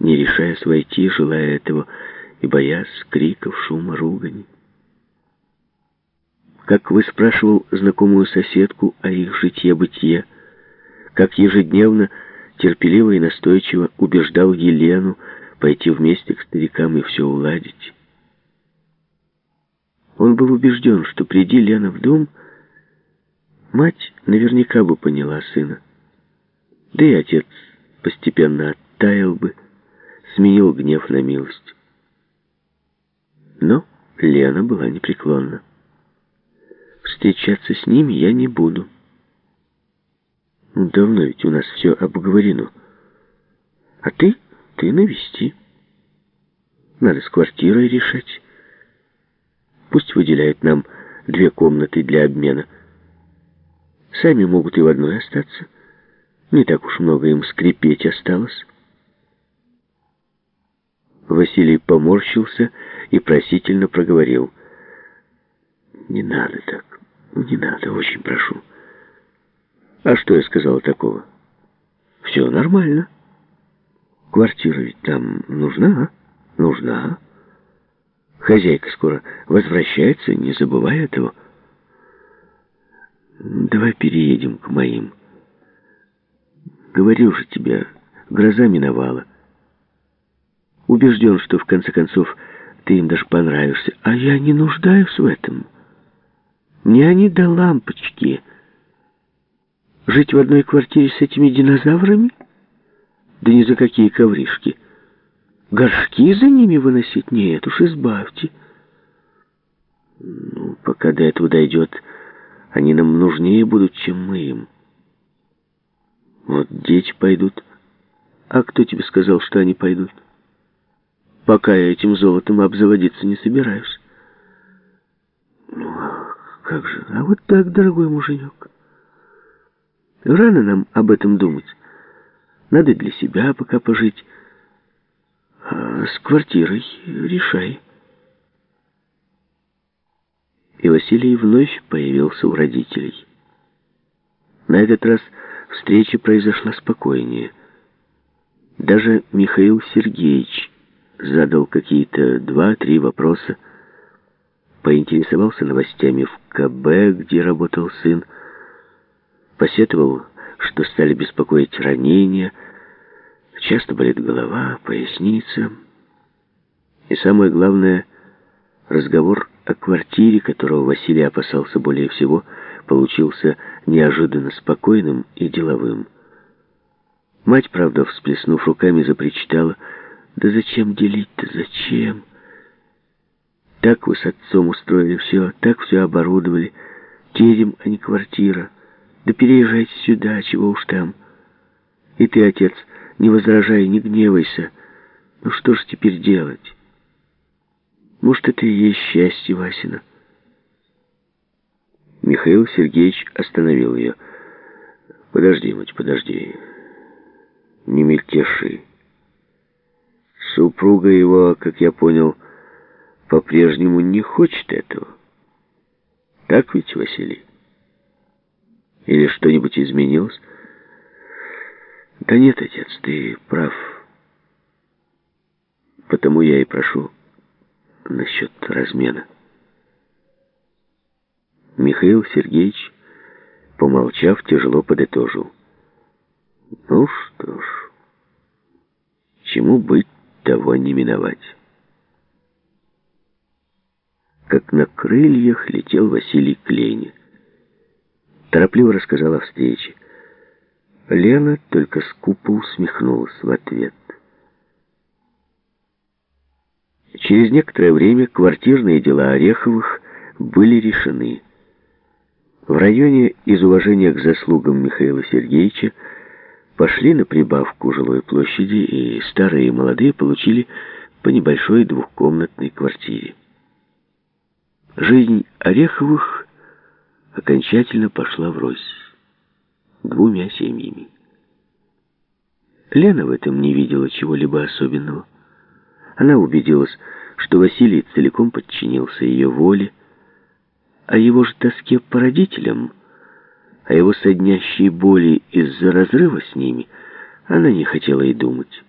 не решаясь войти, желая этого, и боясь криков, шума, ругани. Как выспрашивал знакомую соседку о их житье-бытие, как ежедневно, терпеливо и настойчиво убеждал Елену пойти вместе к старикам и все уладить. Он был убежден, что приди Лена в дом, мать наверняка бы поняла сына. Да и отец постепенно оттаял бы, сменил гнев на милость. Но Лена была непреклонна. Встречаться с ними я не буду. Давно ведь у нас все обговорено. А ты, ты навести. Надо с квартирой решать. Пусть выделяют нам две комнаты для обмена. Сами могут и в одной остаться. Не так уж много им скрипеть осталось. Василий поморщился и просительно проговорил. «Не надо так, не надо, очень прошу». «А что я сказал такого?» «Все нормально. Квартира ведь там нужна, а? Нужна. Хозяйка скоро возвращается, не забывай этого. Давай переедем к моим». Говорил же тебе, гроза миновала. Убежден, что в конце концов ты им даже понравишься. А я не нуждаюсь в этом. Мне они до лампочки. Жить в одной квартире с этими динозаврами? Да ни за какие ковришки. Горшки за ними выносить? Нет уж, избавьте. Ну, пока до этого дойдет, они нам нужнее будут, чем мы им. Вот дети пойдут. А кто тебе сказал, что они пойдут? Пока я этим золотом обзаводиться не собираюсь. Ну, как же? А вот так, дорогой муженек. Рано нам об этом думать. Надо для себя пока пожить. А с квартирой решай. И Василий вновь появился у родителей. На этот раз встреча произошла спокойнее. Даже Михаил Сергеевич задал какие-то два-три вопроса, поинтересовался новостями в КБ, где работал сын, посетовал, что стали беспокоить ранения, часто болит голова, поясница. И самое главное, разговор о квартире, которого Василий опасался более всего, получился неожиданно спокойным и деловым. Мать, правда, всплеснув руками, запричитала, «Да зачем делить-то, зачем? Так вы с отцом устроили все, так все оборудовали, терем, а не квартира. Да переезжайте сюда, чего уж там. И ты, отец, не возражай, не гневайся. Ну что ж теперь делать? Может, это и есть счастье Васина». Михаил Сергеевич остановил ее. «Подожди, мать, подожди. Не мельтеши. Супруга его, как я понял, по-прежнему не хочет этого. Так ведь, Василий? Или что-нибудь изменилось?» «Да нет, отец, ты прав. Потому я и прошу насчет размена». Михаил Сергеевич, помолчав, тяжело подытожил. Ну что ж, чему быть, того не миновать. Как на крыльях летел Василий к Лене. Торопливо рассказал о встрече. Лена только скупо усмехнулась в ответ. Через некоторое время квартирные дела Ореховых были решены. В районе из уважения к заслугам Михаила Сергеевича пошли на прибавку жилой площади, и старые и молодые получили по небольшой двухкомнатной квартире. Жизнь Ореховых окончательно пошла врозь двумя семьями. Лена в этом не видела чего-либо особенного. Она убедилась, что Василий целиком подчинился ее воле, о его же тоске по родителям, о его соднящей боли из-за разрыва с ними, она не хотела и думать.